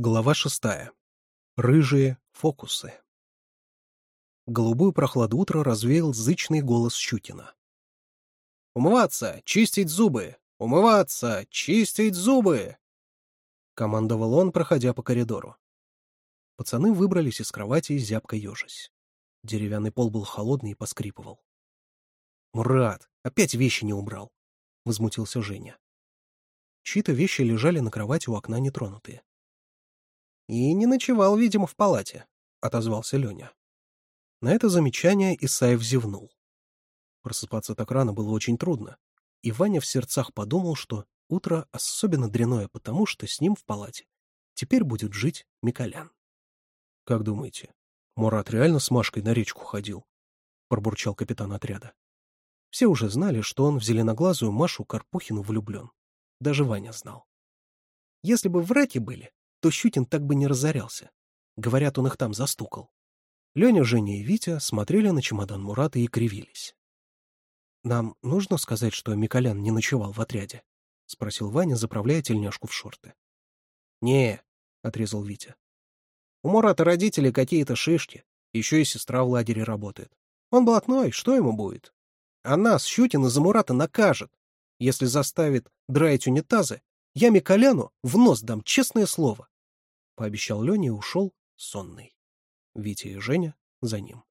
Глава шестая. Рыжие фокусы. Голубую прохладу утра развеял зычный голос Щукина. «Умываться! Чистить зубы! Умываться! Чистить зубы!» Командовал он, проходя по коридору. Пацаны выбрались из кровати, зябко ежась. Деревянный пол был холодный и поскрипывал. «Мурат! Опять вещи не убрал!» — возмутился Женя. Чьи-то вещи лежали на кровати у окна нетронутые. «И не ночевал, видимо, в палате», — отозвался Леня. На это замечание Исаев зевнул. Просыпаться так рано было очень трудно, и Ваня в сердцах подумал, что утро особенно дряное потому, что с ним в палате теперь будет жить Миколян. «Как думаете, Мурат реально с Машкой на речку ходил?» — пробурчал капитан отряда. Все уже знали, что он в зеленоглазую Машу Карпухину влюблен. Даже Ваня знал. Если бы враки были, то Щукин так бы не разорялся. Говорят, он их там застукал. Леня, Женя и Витя смотрели на чемодан Мурата и кривились. «Нам нужно сказать, что Миколян не ночевал в отряде?» — спросил Ваня, заправляя тельняшку в шорты. «Не», — отрезал Витя. «У Мурата родители какие-то шишки, еще и сестра в лагере работает. Он блатной, что ему будет? А нас, Щукина, за Мурата накажет, если заставит драить унитазы я Миколяну в нос дам, честное слово. Пообещал Леня и ушел сонный. Витя и Женя за ним.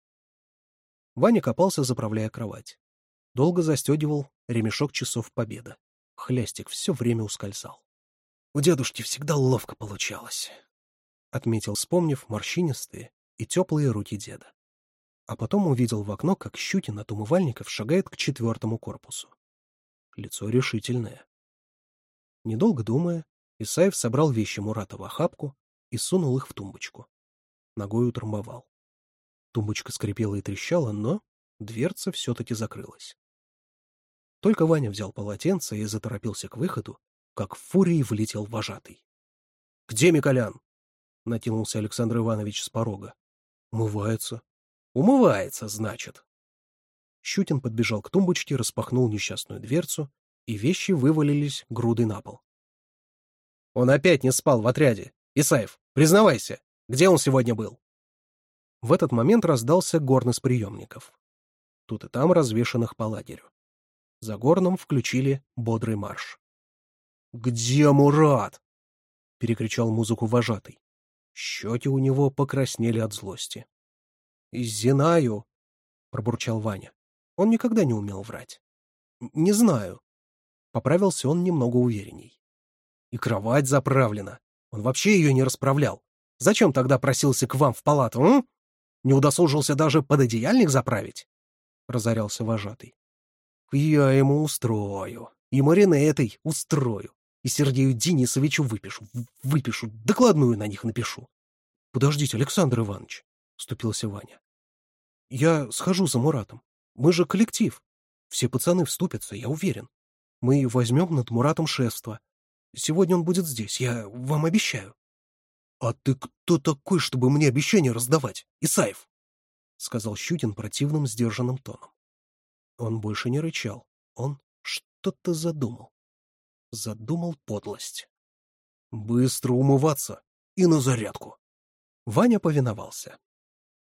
Ваня копался, заправляя кровать. Долго застегивал ремешок часов победа. Хлястик все время ускользал. У дедушки всегда ловко получалось, — отметил, вспомнив морщинистые и теплые руки деда. А потом увидел в окно, как Щукин от умывальников шагает к четвертому корпусу. Лицо решительное. Недолго думая, Исаев собрал вещи Мурата в охапку и сунул их в тумбочку. Ногой утрамбовал. Тумбочка скрипела и трещала, но дверца все-таки закрылась. Только Ваня взял полотенце и заторопился к выходу, как в фурии влетел вожатый. — Где Миколян? — натянулся Александр Иванович с порога. — Умывается. — Умывается, значит. Щутин подбежал к тумбочке, распахнул несчастную дверцу и вещи вывалились груды на пол. Он опять не спал в отряде. Исаев, признавайся, где он сегодня был? В этот момент раздался горн из приемников. Тут и там развешанных по лагерю. За горном включили бодрый марш. «Где Мурат?» — перекричал музыку вожатый. Щеки у него покраснели от злости. «Знаю», — пробурчал Ваня. Он никогда не умел врать. «Не знаю. Поправился он немного уверенней. И кровать заправлена. Он вообще ее не расправлял. Зачем тогда просился к вам в палату, м? Не удосужился даже пододеяльник заправить? Разорялся вожатый. Я ему устрою. И Марине этой устрою. И Сергею Денисовичу выпишу. Выпишу. Докладную на них напишу. Подождите, Александр Иванович, вступился Ваня. Я схожу за Муратом. Мы же коллектив. Все пацаны вступятся, я уверен. Мы возьмем над Муратом шефство. Сегодня он будет здесь, я вам обещаю. — А ты кто такой, чтобы мне обещания раздавать, Исаев? — сказал Щукин противным сдержанным тоном. Он больше не рычал, он что-то задумал. Задумал подлость. — Быстро умываться и на зарядку. Ваня повиновался.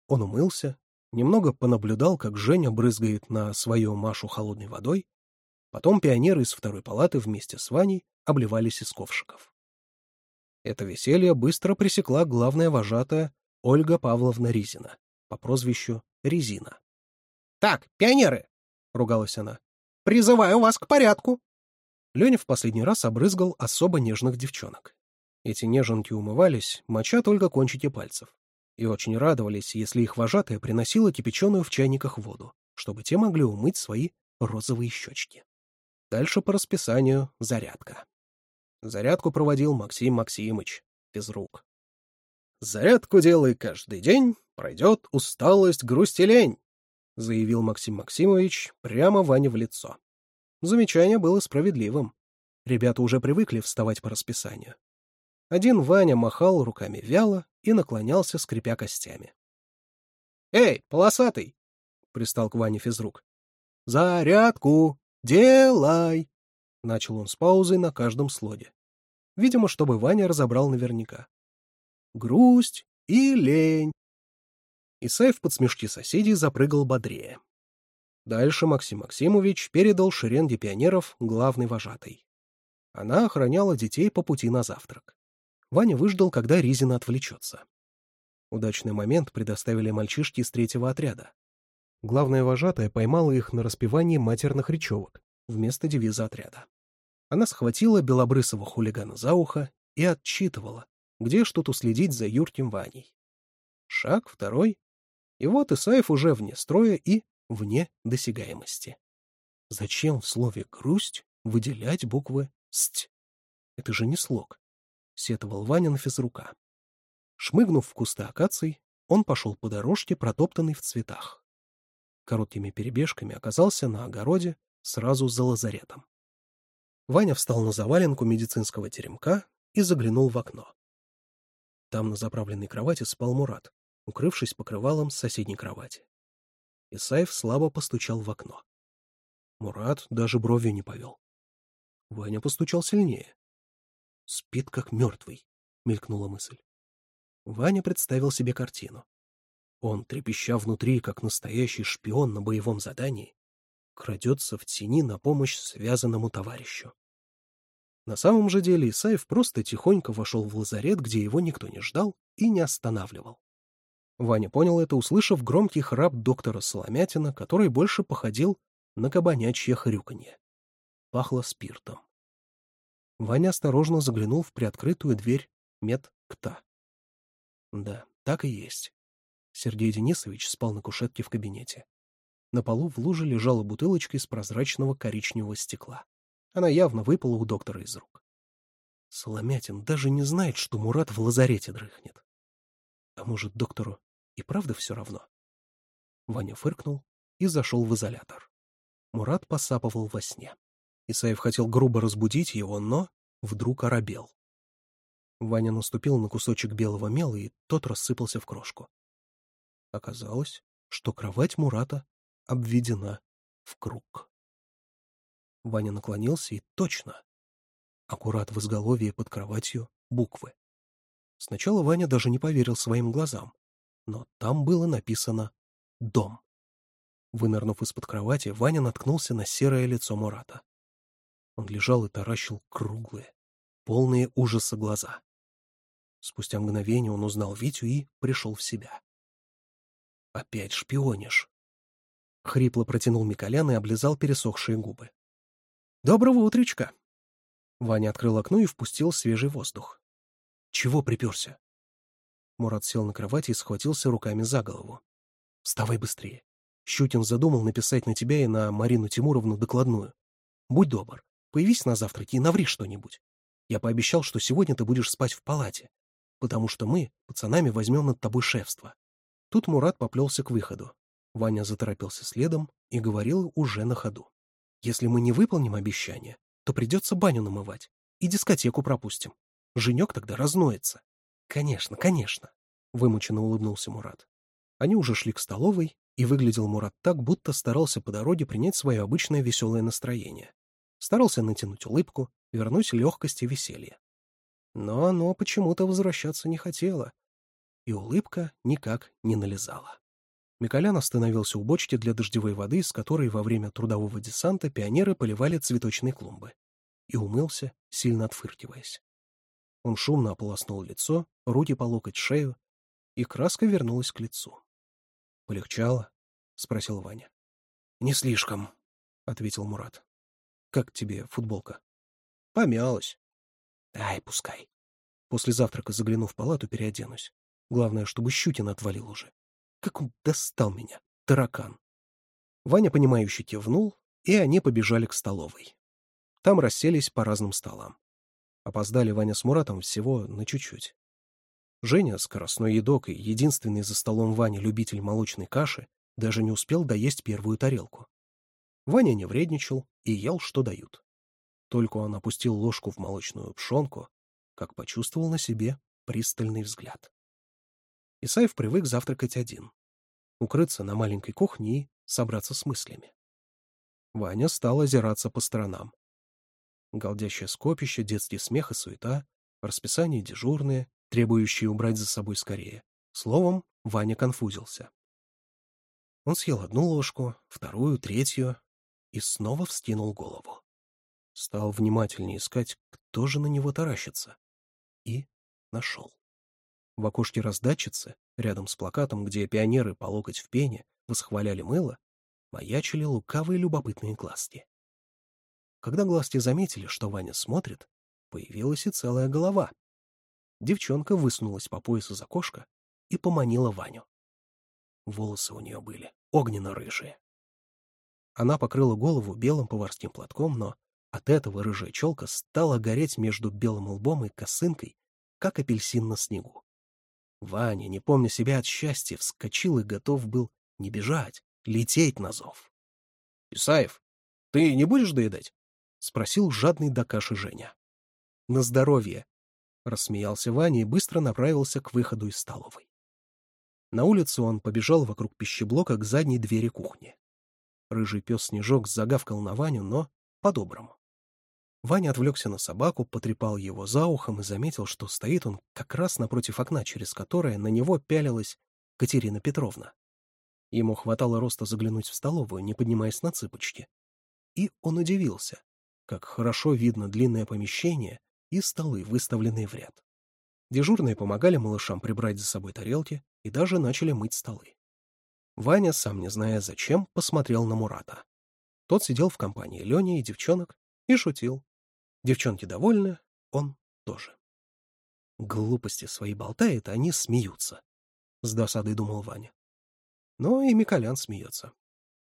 Он умылся, немного понаблюдал, как Женя брызгает на свою Машу холодной водой, Потом пионеры из второй палаты вместе с Ваней обливались из ковшиков. Это веселье быстро пресекла главная вожатая Ольга Павловна Ризина по прозвищу Резина. «Так, пионеры!» — ругалась она. «Призываю вас к порядку!» Леня в последний раз обрызгал особо нежных девчонок. Эти неженки умывались, моча только кончики пальцев, и очень радовались, если их вожатая приносила кипяченую в чайниках воду, чтобы те могли умыть свои розовые щечки. Дальше по расписанию зарядка. Зарядку проводил Максим Максимыч, физрук. «Зарядку делай каждый день, пройдет усталость, грусть и лень», — заявил Максим Максимович прямо Ване в лицо. Замечание было справедливым. Ребята уже привыкли вставать по расписанию. Один Ваня махал руками вяло и наклонялся, скрипя костями. «Эй, полосатый!» — пристал к Ване физрук. «Зарядку!» «Делай!» — начал он с паузой на каждом слоге. Видимо, чтобы Ваня разобрал наверняка. «Грусть и лень!» Исаев под смешки соседей запрыгал бодрее. Дальше Максим Максимович передал шеренге пионеров главной вожатой. Она охраняла детей по пути на завтрак. Ваня выждал, когда Ризина отвлечется. Удачный момент предоставили мальчишки из третьего отряда. Главная вожатая поймала их на распевании матерных речевок вместо девиза отряда. Она схватила белобрысого хулигана за ухо и отчитывала, где что-то следить за Юрким Ваней. Шаг второй, и вот Исаев уже вне строя и вне досягаемости. Зачем в слове «грусть» выделять буквы «сть»? Это же не слог, — сетовал Ваня на физрука. Шмыгнув в кусты акаций, он пошел по дорожке, протоптанной в цветах короткими перебежками оказался на огороде сразу за лазаретом. Ваня встал на заваленку медицинского теремка и заглянул в окно. Там на заправленной кровати спал Мурат, укрывшись покрывалом с соседней кровати. Исаев слабо постучал в окно. Мурат даже бровью не повел. Ваня постучал сильнее. «Спит, как мертвый», — мелькнула мысль. Ваня представил себе картину. Он, трепеща внутри, как настоящий шпион на боевом задании, крадется в тени на помощь связанному товарищу. На самом же деле Исаев просто тихонько вошел в лазарет, где его никто не ждал и не останавливал. Ваня понял это, услышав громкий храп доктора Соломятина, который больше походил на кабанячье хрюканье. Пахло спиртом. Ваня осторожно заглянул в приоткрытую дверь медкта. Да, так и есть. Сергей Денисович спал на кушетке в кабинете. На полу в луже лежала бутылочка из прозрачного коричневого стекла. Она явно выпала у доктора из рук. Соломятин даже не знает, что Мурат в лазарете дрыхнет. А может, доктору и правда все равно? Ваня фыркнул и зашел в изолятор. Мурат посапывал во сне. Исаев хотел грубо разбудить его, но вдруг оробел. Ваня наступил на кусочек белого мела, и тот рассыпался в крошку. Оказалось, что кровать Мурата обведена в круг. Ваня наклонился и точно. Аккурат в изголовье под кроватью буквы. Сначала Ваня даже не поверил своим глазам, но там было написано «Дом». Вынырнув из-под кровати, Ваня наткнулся на серое лицо Мурата. Он лежал и таращил круглые, полные ужаса глаза. Спустя мгновение он узнал Витю и пришел в себя. «Опять шпионишь!» Хрипло протянул Миколян и облизал пересохшие губы. «Доброго утречка!» Ваня открыл окно и впустил свежий воздух. «Чего приперся?» Мурат сел на кровати и схватился руками за голову. «Вставай быстрее. Щукин задумал написать на тебя и на Марину Тимуровну докладную. Будь добр, появись на завтраке и наври что-нибудь. Я пообещал, что сегодня ты будешь спать в палате, потому что мы, пацанами, возьмем над тобой шефство. Тут Мурат поплелся к выходу. Ваня заторопился следом и говорил уже на ходу. «Если мы не выполним обещание, то придется баню намывать и дискотеку пропустим. Женек тогда разноется». «Конечно, конечно», — вымученно улыбнулся Мурат. Они уже шли к столовой, и выглядел Мурат так, будто старался по дороге принять свое обычное веселое настроение. Старался натянуть улыбку, вернуть легкость и веселье. Но оно почему-то возвращаться не хотело, и улыбка никак не налезала. Миколян остановился у бочки для дождевой воды, с которой во время трудового десанта пионеры поливали цветочные клумбы, и умылся, сильно отфыркиваясь. Он шумно ополоснул лицо, руки по локоть шею, и краска вернулась к лицу. — Полегчало? — спросил Ваня. — Не слишком, — ответил Мурат. — Как тебе футболка? — Помялась. — Ай, пускай. После завтрака загляну в палату, переоденусь. Главное, чтобы Щукин отвалил уже. Как он достал меня, таракан. Ваня, понимающе кивнул, и они побежали к столовой. Там расселись по разным столам. Опоздали Ваня с Муратом всего на чуть-чуть. Женя, скоростной едок и единственный за столом Ваня любитель молочной каши, даже не успел доесть первую тарелку. Ваня не вредничал и ел, что дают. Только он опустил ложку в молочную пшонку, как почувствовал на себе пристальный взгляд. Исаев привык завтракать один. Укрыться на маленькой кухне и собраться с мыслями. Ваня стал озираться по сторонам. Голдящее скопище, детский смех и суета, расписание дежурные, требующие убрать за собой скорее. Словом, Ваня конфузился. Он съел одну ложку, вторую, третью и снова вскинул голову. Стал внимательнее искать, кто же на него таращится. И нашел. В окошке раздатчицы, рядом с плакатом, где пионеры по локоть в пене восхваляли мыло, маячили лукавые любопытные глазки. Когда глазки заметили, что Ваня смотрит, появилась и целая голова. Девчонка высунулась по пояс из окошка и поманила Ваню. Волосы у нее были огненно-рыжие. Она покрыла голову белым поварским платком, но от этого рыжая челка стала гореть между белым лбом и косынкой, как апельсин на снегу. Ваня, не помня себя от счастья, вскочил и готов был не бежать, лететь на зов. — Исаев, ты не будешь доедать? — спросил жадный до каши Женя. — На здоровье! — рассмеялся Ваня и быстро направился к выходу из столовой. На улицу он побежал вокруг пищеблока к задней двери кухни. Рыжий пес Снежок загавкал на Ваню, но по-доброму. Ваня отвлекся на собаку, потрепал его за ухом и заметил, что стоит он как раз напротив окна, через которое на него пялилась Катерина Петровна. Ему хватало роста заглянуть в столовую, не поднимаясь на цыпочки. И он удивился, как хорошо видно длинное помещение и столы, выставленные в ряд. Дежурные помогали малышам прибрать за собой тарелки и даже начали мыть столы. Ваня, сам не зная зачем, посмотрел на Мурата. Тот сидел в компании Лени и девчонок и шутил, Девчонки довольны, он тоже. Глупости свои болтает, они смеются, — с досадой думал Ваня. Но и Миколян смеется.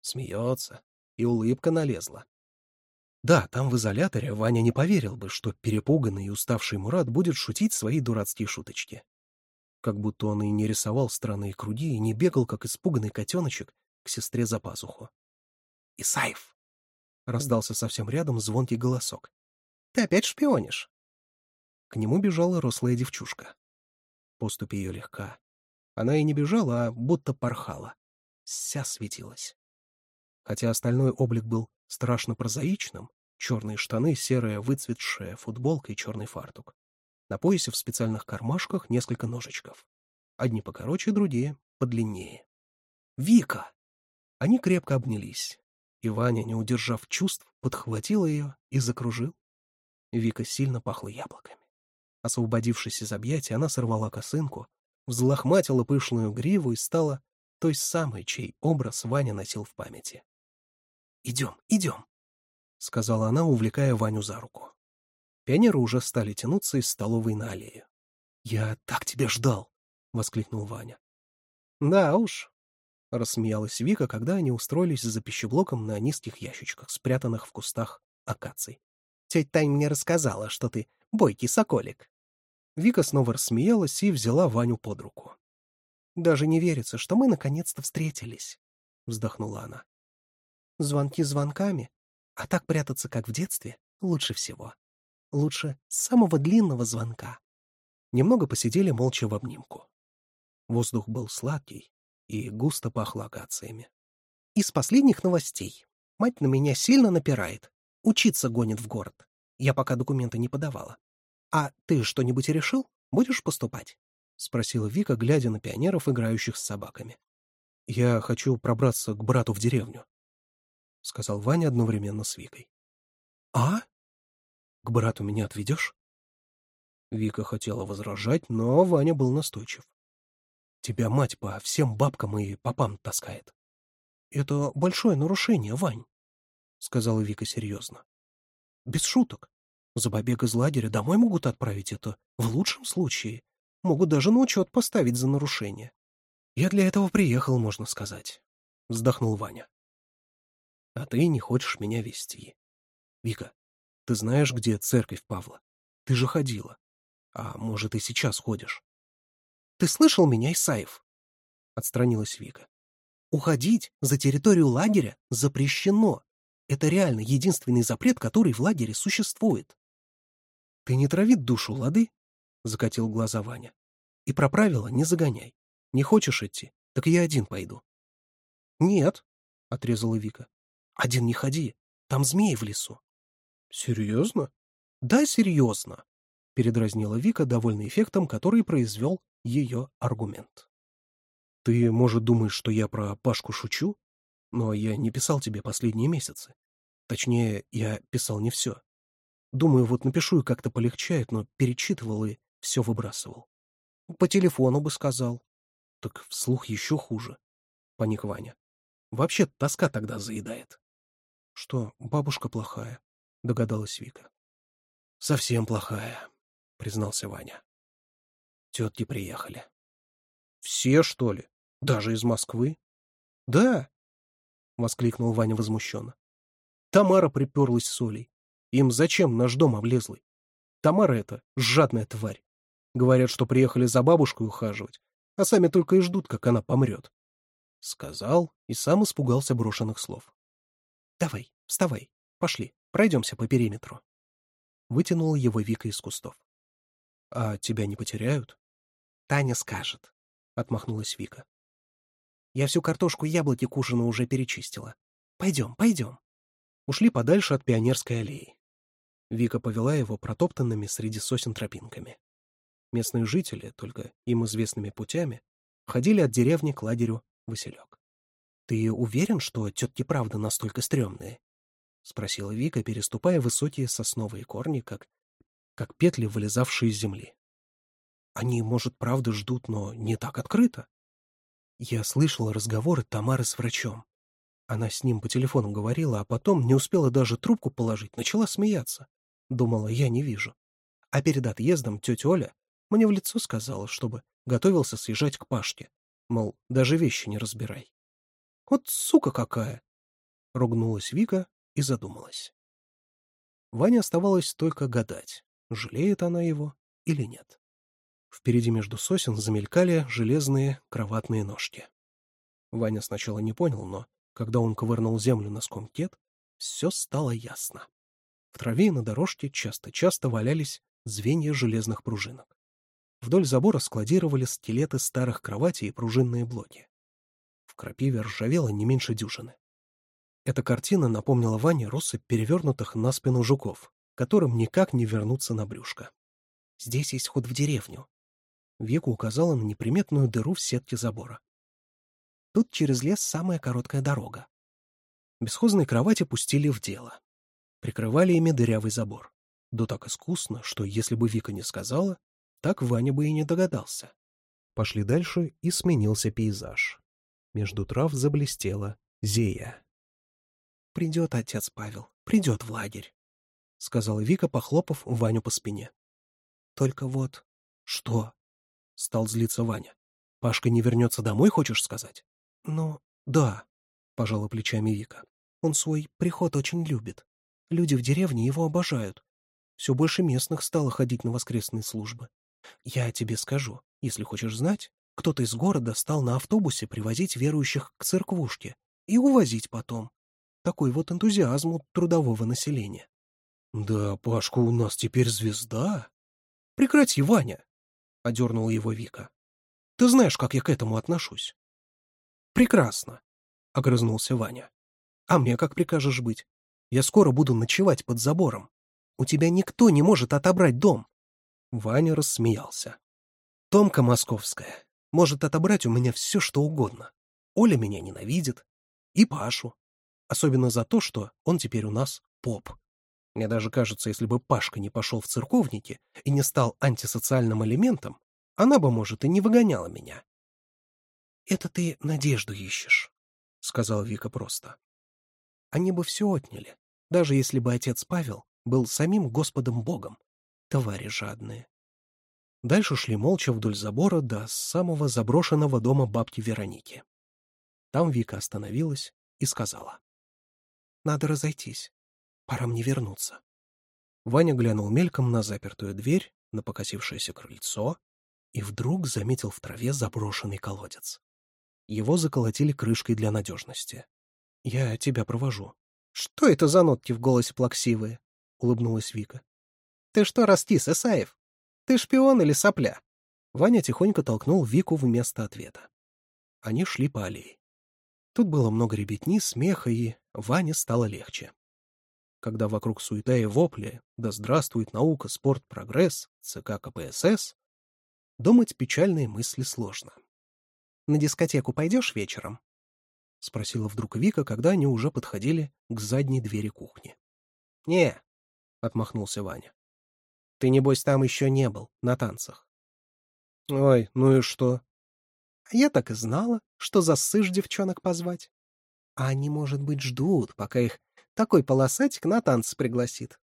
Смеется, и улыбка налезла. Да, там в изоляторе Ваня не поверил бы, что перепуганный и уставший Мурат будет шутить свои дурацкие шуточки. Как будто он и не рисовал странные круги, и не бегал, как испуганный котеночек, к сестре за пазуху. «Исаев!» — раздался совсем рядом звонкий голосок. Ты опять шпионишь?» К нему бежала рослая девчушка. Поступь ее легка. Она и не бежала, а будто порхала. Вся светилась. Хотя остальной облик был страшно прозаичным, черные штаны, серая выцветшая футболка и черный фартук. На поясе в специальных кармашках несколько ножичков. Одни покороче, другие подлиннее. «Вика!» Они крепко обнялись, и Ваня, не удержав чувств, подхватил ее и закружил Вика сильно пахла яблоками. Освободившись из объятий, она сорвала косынку, взлохматила пышную гриву и стала той самой, чей образ Ваня носил в памяти. «Идем, идем», — сказала она, увлекая Ваню за руку. Пионеры уже стали тянуться из столовой на аллею. «Я так тебя ждал!» — воскликнул Ваня. «Да уж», — рассмеялась Вика, когда они устроились за пищеблоком на низких ящичках, спрятанных в кустах акаций. Тетя Тань мне рассказала, что ты бойкий соколик». Вика снова рассмеялась и взяла Ваню под руку. «Даже не верится, что мы наконец-то встретились», — вздохнула она. «Звонки звонками, а так прятаться, как в детстве, лучше всего. Лучше самого длинного звонка». Немного посидели молча в обнимку. Воздух был сладкий и густо пахло акациями. «Из последних новостей. Мать на меня сильно напирает. Учиться гонит в город. Я пока документы не подавала. А ты что-нибудь решил? Будешь поступать? Спросила Вика, глядя на пионеров, играющих с собаками. Я хочу пробраться к брату в деревню, сказал Ваня одновременно с Викой. А? К брату меня отведешь? Вика хотела возражать, но Ваня был настойчив. Тебя мать по всем бабкам и попам таскает. Это большое нарушение, Вань. — сказала Вика серьезно. «Без шуток. За побег из лагеря домой могут отправить это, в лучшем случае. Могут даже ночью отпоставить за нарушение. Я для этого приехал, можно сказать», — вздохнул Ваня. «А ты не хочешь меня вести. Вика, ты знаешь, где церковь Павла? Ты же ходила. А может, и сейчас ходишь?» «Ты слышал меня, Исаев?» — отстранилась Вика. «Уходить за территорию лагеря запрещено. Это реально единственный запрет, который в лагере существует. — Ты не травит душу, лады? — закатил глаза Ваня. — И про правила не загоняй. Не хочешь идти, так я один пойду. — Нет, — отрезала Вика. — Один не ходи, там змеи в лесу. — Серьезно? — Да, серьезно, — передразнила Вика, довольный эффектом, который произвел ее аргумент. — Ты, может, думаешь, что я про Пашку шучу? Но я не писал тебе последние месяцы. Точнее, я писал не все. Думаю, вот напишу и как-то полегчает, но перечитывал и все выбрасывал. По телефону бы сказал. Так вслух еще хуже, — паник Ваня. Вообще тоска тогда заедает. Что, бабушка плохая, — догадалась Вика. Совсем плохая, — признался Ваня. Тетки приехали. Все, что ли? Даже из Москвы? Да, — воскликнул Ваня возмущенно. Тамара приперлась с Олей. Им зачем наш дом облезлый? Тамара эта жадная тварь. Говорят, что приехали за бабушкой ухаживать, а сами только и ждут, как она помрет. Сказал и сам испугался брошенных слов. «Давай, вставай, пошли, пройдемся по периметру». Вытянула его Вика из кустов. «А тебя не потеряют?» «Таня скажет», — отмахнулась Вика. Я всю картошку и яблоки к ужину уже перечистила. Пойдем, пойдем. Ушли подальше от Пионерской аллеи. Вика повела его протоптанными среди сосен тропинками. Местные жители, только им известными путями, ходили от деревни к лагерю Василек. «Ты уверен, что тетки правда настолько стрёмные?» — спросила Вика, переступая высокие сосновые корни, как, как петли, вылезавшие из земли. «Они, может, правда ждут, но не так открыто?» Я слышала разговоры Тамары с врачом. Она с ним по телефону говорила, а потом не успела даже трубку положить, начала смеяться. Думала, я не вижу. А перед отъездом тетя Оля мне в лицо сказала, чтобы готовился съезжать к Пашке. Мол, даже вещи не разбирай. Вот сука какая! Ругнулась Вика и задумалась. Ване оставалось только гадать, жалеет она его или нет. Впереди между сосен замелькали железные кроватные ножки. Ваня сначала не понял, но, когда он ковырнул землю носком кет, все стало ясно. В траве и на дорожке часто-часто валялись звенья железных пружинок. Вдоль забора складировали скелеты старых кроватей и пружинные блоки. В крапиве ржавело не меньше дюжины. Эта картина напомнила Ване россыпь перевернутых на спину жуков, которым никак не вернуться на брюшко. «Здесь есть ход в деревню», Века указала на неприметную дыру в сетке забора. Тут через лес самая короткая дорога. Бесхозные кровати пустили в дело. Прикрывали ими дырявый забор. Да так искусно, что если бы Вика не сказала, так Ваня бы и не догадался. Пошли дальше, и сменился пейзаж. Между трав заблестела Зея. «Придет отец Павел, придет в лагерь», — сказала Вика, похлопав Ваню по спине. «Только вот...» «Что?» — стал злиться Ваня. — Пашка не вернется домой, хочешь сказать? — Ну, да, — пожала плечами Вика. — Он свой приход очень любит. Люди в деревне его обожают. Все больше местных стало ходить на воскресные службы. Я тебе скажу, если хочешь знать, кто-то из города стал на автобусе привозить верующих к церквушке и увозить потом. Такой вот энтузиазм у трудового населения. — Да Пашка у нас теперь звезда. — Прекрати, Ваня, — одернула его Вика. «Ты знаешь, как я к этому отношусь». «Прекрасно», — огрызнулся Ваня. «А мне как прикажешь быть? Я скоро буду ночевать под забором. У тебя никто не может отобрать дом». Ваня рассмеялся. «Томка московская может отобрать у меня все, что угодно. Оля меня ненавидит. И Пашу. Особенно за то, что он теперь у нас поп». Мне даже кажется, если бы Пашка не пошел в церковники и не стал антисоциальным элементом, она бы, может, и не выгоняла меня. — Это ты надежду ищешь, — сказал Вика просто. Они бы все отняли, даже если бы отец Павел был самим Господом Богом. Твари жадные. Дальше шли молча вдоль забора до самого заброшенного дома бабки Вероники. Там Вика остановилась и сказала. — Надо разойтись. Пора мне вернуться. Ваня глянул мельком на запертую дверь, на покосившееся крыльцо и вдруг заметил в траве заброшенный колодец. Его заколотили крышкой для надежности. «Я тебя провожу». «Что это за нотки в голосе плаксивые?» — улыбнулась Вика. «Ты что растис, Исаев? Ты шпион или сопля?» Ваня тихонько толкнул Вику вместо ответа. Они шли по аллее. Тут было много ребятни, смеха, и Ване стало легче когда вокруг суета и вопли «Да здравствует наука, спорт, прогресс!» ЦК КПСС, думать печальные мысли сложно. «На дискотеку пойдешь вечером?» — спросила вдруг Вика, когда они уже подходили к задней двери кухни. «Не», — отмахнулся Ваня. «Ты, небось, там еще не был, на танцах». «Ой, ну и что?» «А я так и знала, что засышь девчонок позвать. А они, может быть, ждут, пока их такой полосатик на танцы пригласит.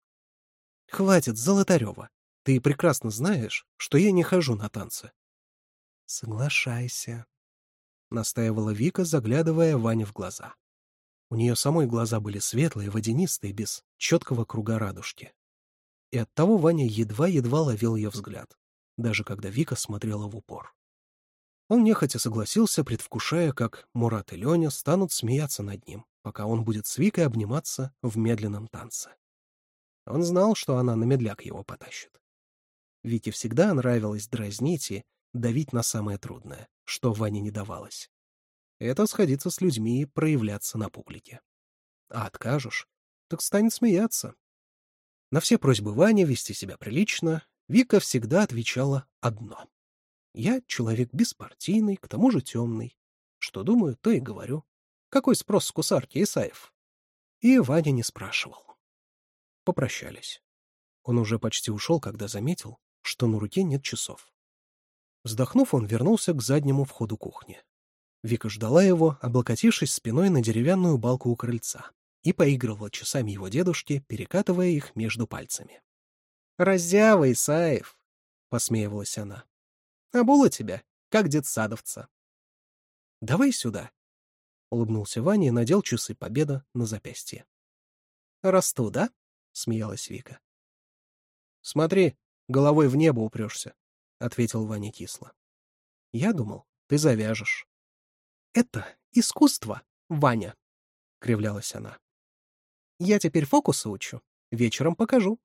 Хватит, Золотарева. Ты прекрасно знаешь, что я не хожу на танцы. Соглашайся, — настаивала Вика, заглядывая Ване в глаза. У нее самой глаза были светлые, водянистые, без четкого круга радужки. И оттого Ваня едва-едва ловил ее взгляд, даже когда Вика смотрела в упор. Он нехотя согласился, предвкушая, как Мурат и Леня станут смеяться над ним, пока он будет с Викой обниматься в медленном танце. Он знал, что она на медляк его потащит. Вике всегда нравилось дразнить и давить на самое трудное, что Ване не давалось. Это сходиться с людьми и проявляться на публике. А откажешь, так станет смеяться. На все просьбы Вани вести себя прилично Вика всегда отвечала одно. «Я человек беспартийный, к тому же темный. Что думаю, то и говорю. Какой спрос с кусарки, Исаев? И Ваня не спрашивал. Попрощались. Он уже почти ушел, когда заметил, что на руке нет часов. Вздохнув, он вернулся к заднему входу кухни. Вика ждала его, облокотившись спиной на деревянную балку у крыльца, и поигрывала часами его дедушки, перекатывая их между пальцами. «Разява, Исаев!» — посмеивалась она. «Обула тебя, как детсадовца». «Давай сюда», — улыбнулся Ваня и надел часы победа на запястье. «Расту, да?» — смеялась Вика. «Смотри, головой в небо упрешься», — ответил Ваня кисло. «Я думал, ты завяжешь». «Это искусство, Ваня», — кривлялась она. «Я теперь фокусы учу. Вечером покажу».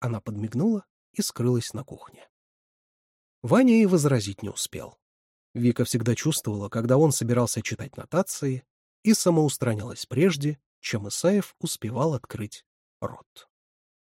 Она подмигнула и скрылась на кухне. Ваня и возразить не успел. Вика всегда чувствовала, когда он собирался читать нотации, и самоустранялась прежде, чем Исаев успевал открыть рот.